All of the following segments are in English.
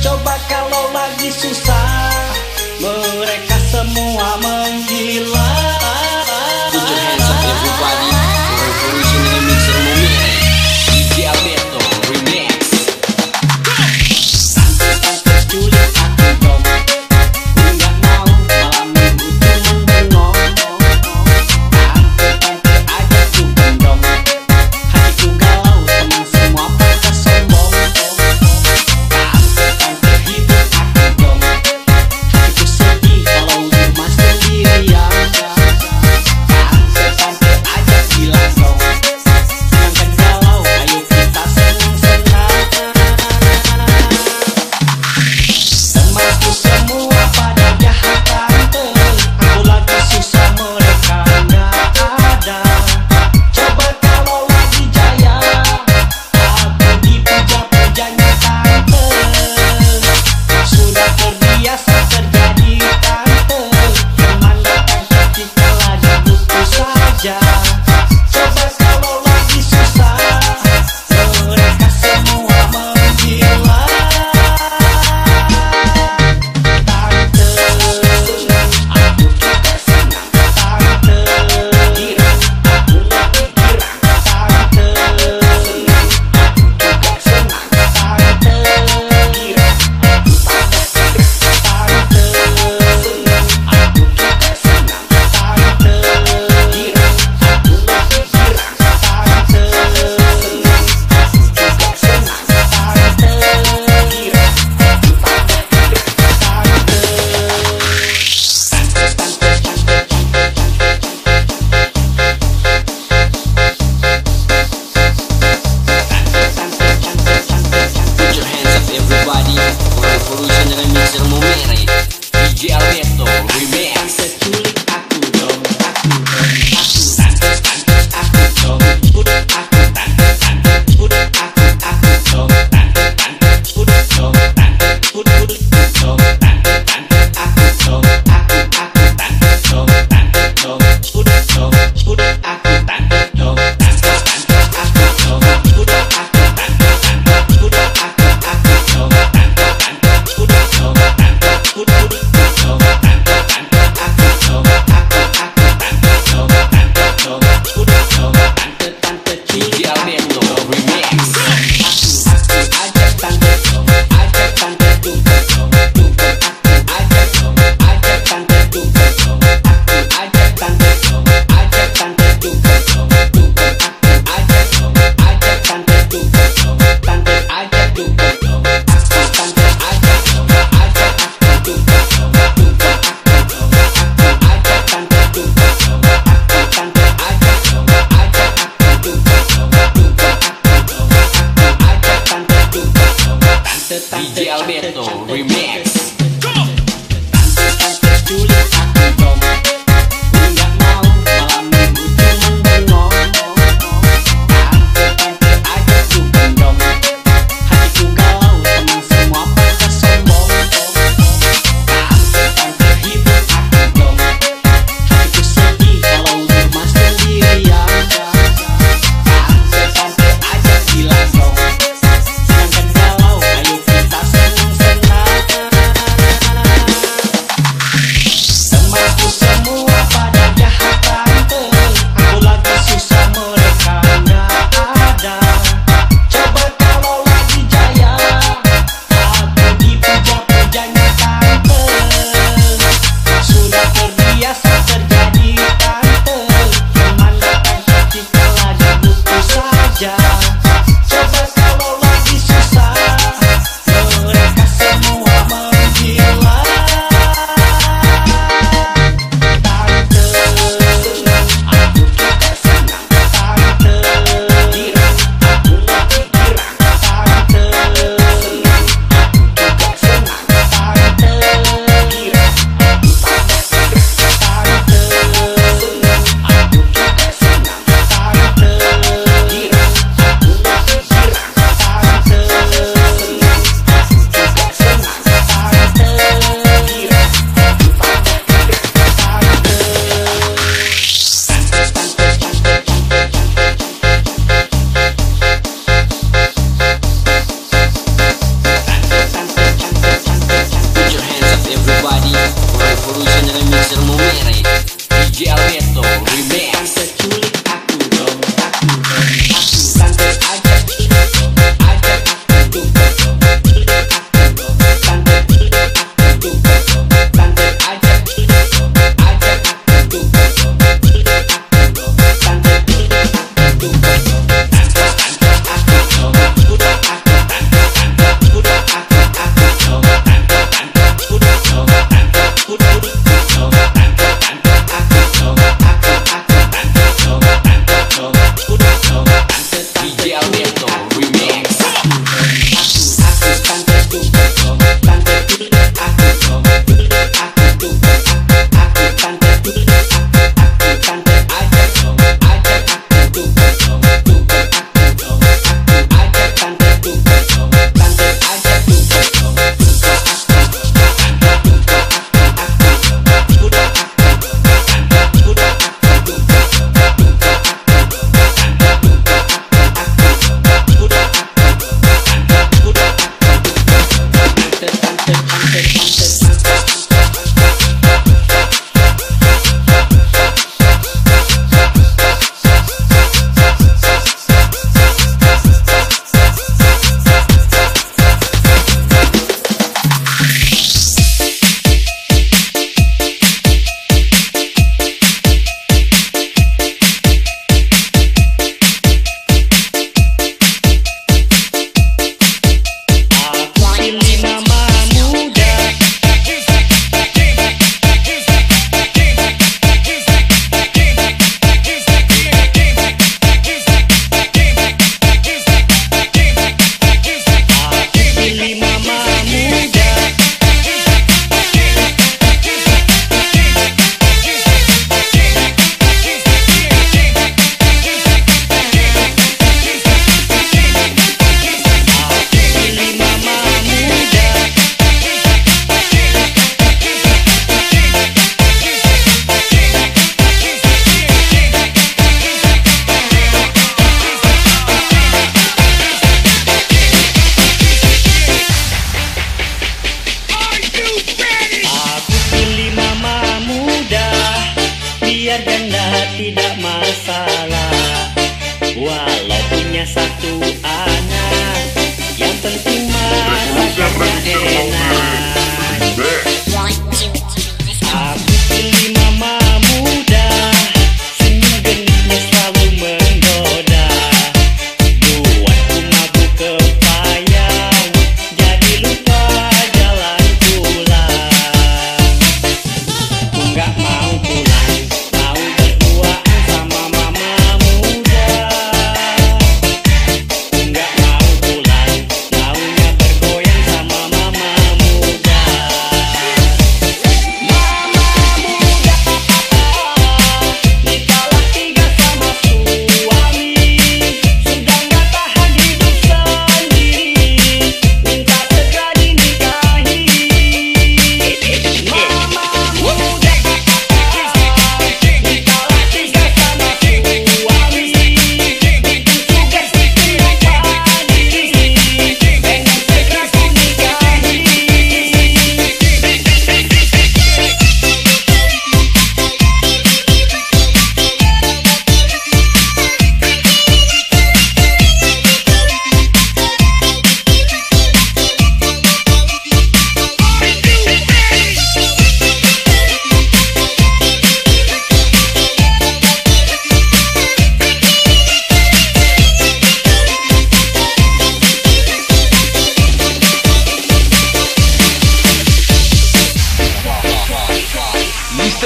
Coba kalau lagi susah Italiano Remix. DJ Alberto Remix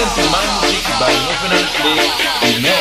Siente manchik, bailó con el play